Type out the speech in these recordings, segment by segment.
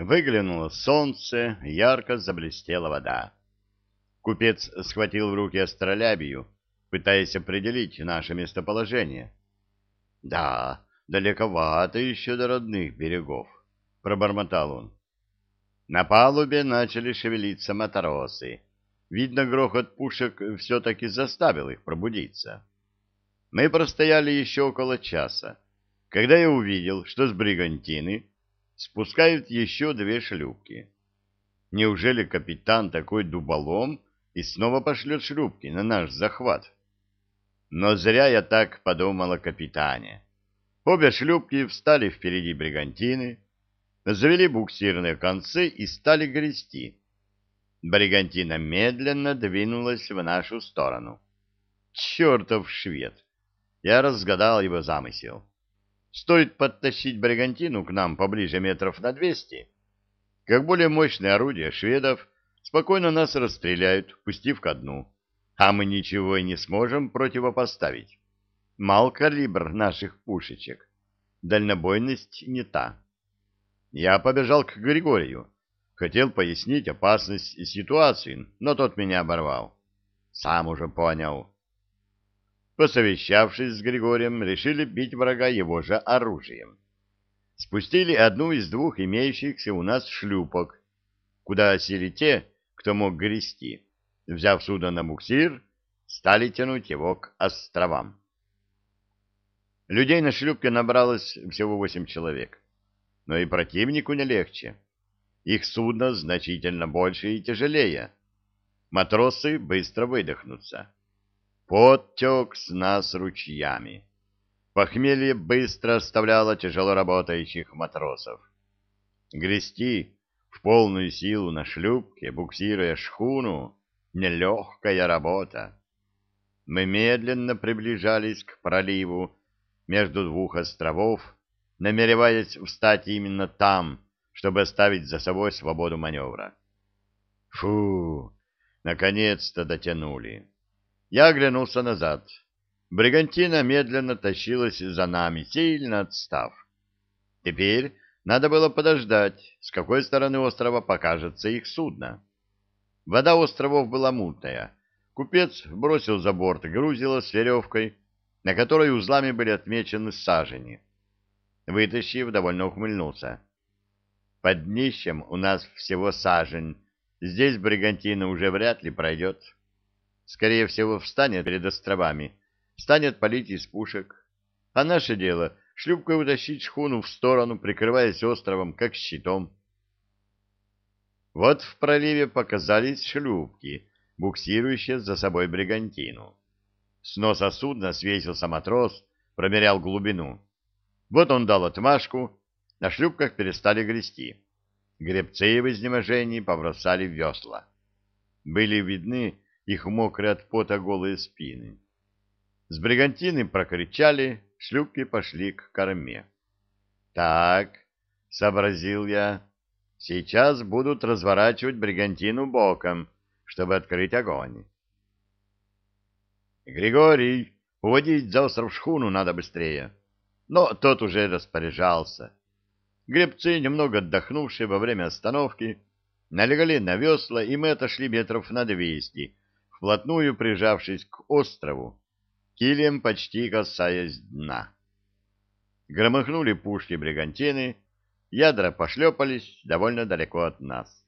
Выглянуло солнце, ярко заблестела вода. Купец схватил в руки астролябию, пытаясь определить наше местоположение. — Да, далековато еще до родных берегов, — пробормотал он. На палубе начали шевелиться матросы. Видно, грохот пушек все-таки заставил их пробудиться. Мы простояли еще около часа, когда я увидел, что с бригантины спускают еще две шлюпки. Неужели капитан такой дуболом и снова пошлет шлюпки на наш захват? Но зря я так подумал о капитане. Обе шлюпки встали впереди бригантины, завели буксирные концы и стали грести. Бригантина медленно двинулась в нашу сторону. Чертов швед! Я разгадал его замысел. Стоит подтащить бригантину к нам поближе метров на двести, как более мощные орудия шведов спокойно нас расстреляют, пустив ко дну, а мы ничего и не сможем противопоставить. Мал калибр наших пушечек, дальнобойность не та. Я побежал к Григорию, хотел пояснить опасность ситуации, но тот меня оборвал. Сам уже понял. Посовещавшись с Григорием, решили бить врага его же оружием. Спустили одну из двух имеющихся у нас шлюпок, куда сели те, кто мог грести. Взяв судно на буксир, стали тянуть его к островам. Людей на шлюпке набралось всего восемь человек. Но и противнику не легче. Их судно значительно больше и тяжелее. Матросы быстро выдохнутся. Пот тек с нас ручьями. Похмелье быстро оставляло тяжело работающих матросов. Грести в полную силу на шлюпке, буксируя шхуну, нелегкая работа. Мы медленно приближались к проливу между двух островов, намереваясь встать именно там, чтобы оставить за собой свободу маневра. Фу, наконец-то дотянули. Я оглянулся назад. Бригантина медленно тащилась за нами, сильно отстав. Теперь надо было подождать, с какой стороны острова покажется их судно. Вода островов была мутная. Купец бросил за борт грузило с веревкой, на которой узлами были отмечены сажени. Вытащив, довольно ухмыльнулся. Под днищем у нас всего сажень. Здесь бригантина уже вряд ли пройдет скорее всего, встанет перед островами, станет палить из пушек. А наше дело — шлюпкой утащить шхуну в сторону, прикрываясь островом, как щитом. Вот в проливе показались шлюпки, буксирующие за собой бригантину. С носа судна свесился матрос, промерял глубину. Вот он дал отмашку, на шлюпках перестали грести. Гребцы в изнеможении побросали весла. Были видны их мокрые от пота голые спины. С бригантины прокричали, шлюпки пошли к корме. «Так», — сообразил я, — «сейчас будут разворачивать бригантину боком, чтобы открыть огонь». «Григорий, уводить за остров шхуну надо быстрее». Но тот уже распоряжался. Гребцы, немного отдохнувшие во время остановки, налегали на весла, и мы отошли метров на двести, вплотную прижавшись к острову, килем почти касаясь дна. Громыхнули пушки бригантины, ядра пошлепались довольно далеко от нас.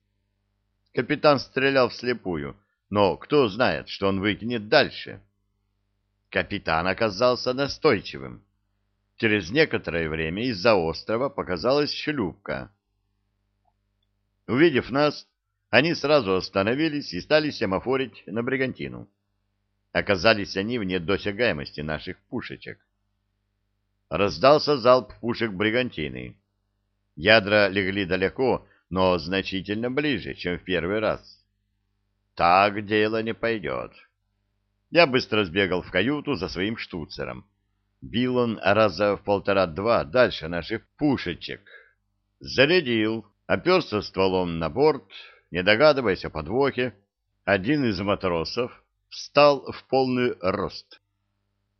Капитан стрелял вслепую, но кто знает, что он выкинет дальше. Капитан оказался настойчивым. Через некоторое время из-за острова показалась шлюпка. Увидев нас, они сразу остановились и стали семафорить на бригантину. Оказались они вне досягаемости наших пушечек. Раздался залп пушек бригантины. Ядра легли далеко, но значительно ближе, чем в первый раз. Так дело не пойдет. Я быстро сбегал в каюту за своим штуцером. Бил он раза в полтора-два дальше наших пушечек. Зарядил, оперся стволом на борт, не догадываясь о подвохе, один из матросов встал в полный рост.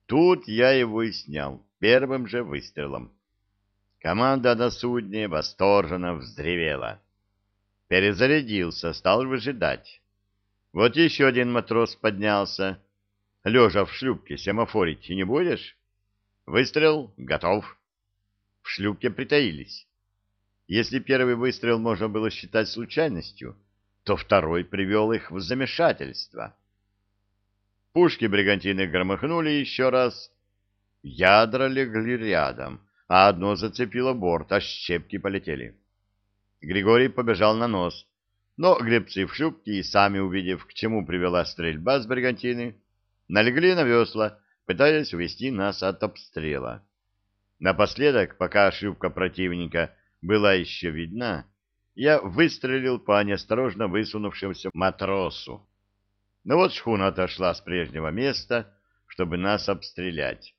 Тут я его и снял первым же выстрелом. Команда на судне восторженно взревела. Перезарядился, стал выжидать. Вот еще один матрос поднялся. Лежа в шлюпке, семафорить не будешь? Выстрел готов. В шлюпке притаились. Если первый выстрел можно было считать случайностью, то второй привел их в замешательство. Пушки бригантины громыхнули еще раз. Ядра легли рядом, а одно зацепило борт, а щепки полетели. Григорий побежал на нос, но гребцы в шлюпке и сами, увидев, к чему привела стрельба с бригантины, налегли на весла, пытаясь увести нас от обстрела. Напоследок, пока шлюпка противника была еще видна, я выстрелил по неосторожно высунувшемуся матросу. Но вот шхуна отошла с прежнего места, чтобы нас обстрелять.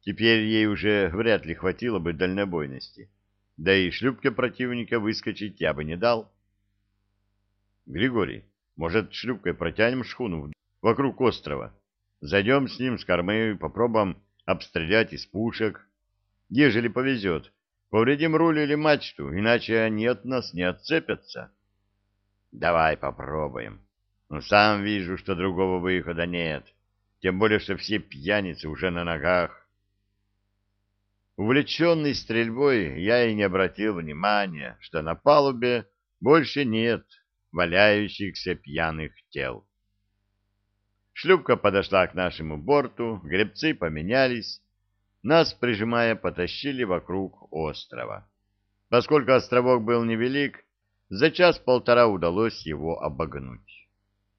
Теперь ей уже вряд ли хватило бы дальнобойности. Да и шлюпке противника выскочить я бы не дал. Григорий, может, шлюпкой протянем шхуну вокруг острова? Зайдем с ним с кормы, попробуем обстрелять из пушек. Ежели повезет, повредим руль или мачту, иначе они от нас не отцепятся. Давай попробуем. Но сам вижу, что другого выхода нет. Тем более, что все пьяницы уже на ногах. Увлеченный стрельбой, я и не обратил внимания, что на палубе больше нет валяющихся пьяных тел. Шлюпка подошла к нашему борту, гребцы поменялись, нас, прижимая, потащили вокруг острова. Поскольку островок был невелик, за час-полтора удалось его обогнуть.